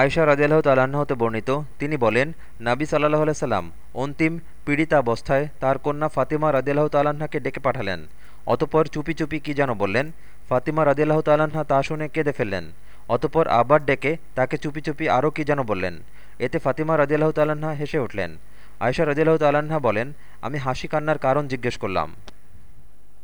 আয়সা রাজিয়াল্লাহ তাল্লাহ্ন হতে বর্ণিত, তিনি বলেন, নাবি সাল্লাহ সাল্লাম অন্তিম পীড়িতাবস্থায় তার কন্যা ফাতিমা রাজিয়াল্লাহ তাল্লাহ্নাকে ডেকে পাঠালেন। অতপর চুপি চুপি কি যেন বললেন, ফাতিমা রাজিয়াল্লাহ তাল্লাহ্না তা শুনে কেঁদে ফেললেন। অতপর আবার ডেকে তাকে চুপি চুপি আরও কি যেন বললেন। এতে ফাতিমা রাজিয়াল্লাহ তাল্লাহ্না হেসে উঠলেন। আয়সা রাজিয়াল্লাহ তাল্লাহ্না বলেন, আমি হাসি কান্নার কারণ জিজ্ঞেস করলাম।